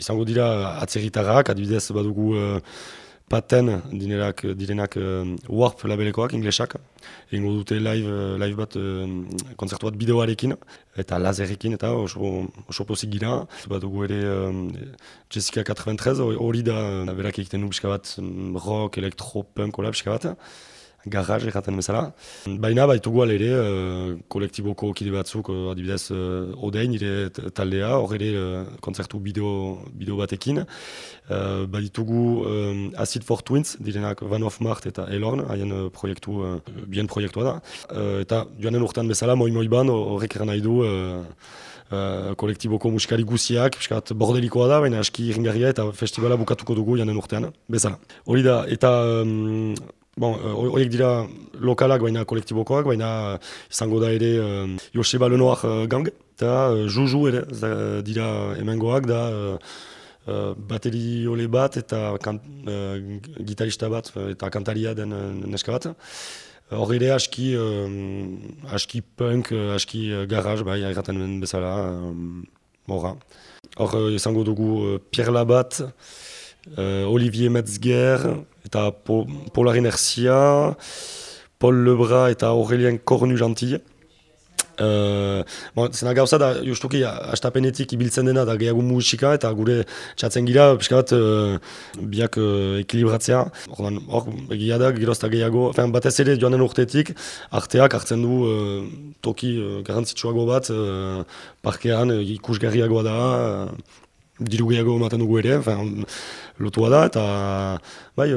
izango dira atzerritarrak, adibidez badugu uh, paten dinerak, direnak uh, warp labelekoak, inglesak. Egingo dute live, live bat, uh, konzertu bat bideoarekin, eta lazerekin, eta oso, oso pozik gira. Badugu ere Jessica 93, hori da, berak egiten du bat rock, elektro, punk, hola bat garraz erraten bezala. Baina baitugu ere uh, kolektiboko kide batzuk, uh, adibidez, uh, odein, nire taldea, hor ere uh, konzertu bideo, bideo batekin. Uh, baditugu um, Acid for Twins, direnak Van of Mart eta Elorn, haien uh, proiektu, uh, bien proiektua da. Uh, eta joanen urtean bezala, moi moi ban, horrek eran nahi du, uh, Uh, kolektiboko musikari guziak, piskat bordelikoa da, baina aski irringarria eta festivala bukatuko dugu janen urtean, bezala. Hori da, eta um, Bon, eh, horiek dira lokalak baina kolektibokoak, baina izango da ere uh, Joseba Lenoir uh, gang, eta uh, Juju ere dira emengoak, da uh, bateri ole bat eta kan, gitarista bat eta kantaria den uh, neska bat. Hor ere aski, uh, aski punk, aski uh, garage, bai, erraten bezala, uh, Hor izango dugu Pierre Labat, uh, Olivier Metzger, eta po, Polar Inertia, Paul Lebras eta Aurelien Kornu Gentille. Uh, bon, zena gauza da, justuki, astapenetik ibiltzen dena da gehiago musika eta gure txatzen gira, pixka bat, uh, biak uh, ekilibratzea. Hor, egia da, gerozta gehiago, fin, batez ere joanen urtetik, arteak hartzen du uh, toki uh, garantzitsuago bat, uh, parkean uh, ikusgarriagoa da, uh, diru gehiago ematen dugu ere, fin, lotua da, eta bai,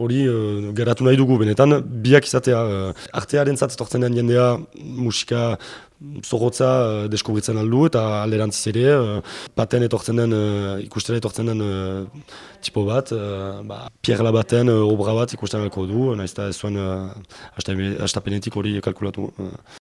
hori uh, geratu nahi dugu benetan, biak izatea uh, artearen zatztortzen den jendea musika zorrotza uh, deskubritzen aldu eta alderantziz ere, uh, paten etortzen den, uh, ikustera etortzen den uh, tipo bat, uh, ba, pierla baten uh, obra bat ikusten alko du, nahiz eta ez zuen uh, astapenetik hori kalkulatu. Uh.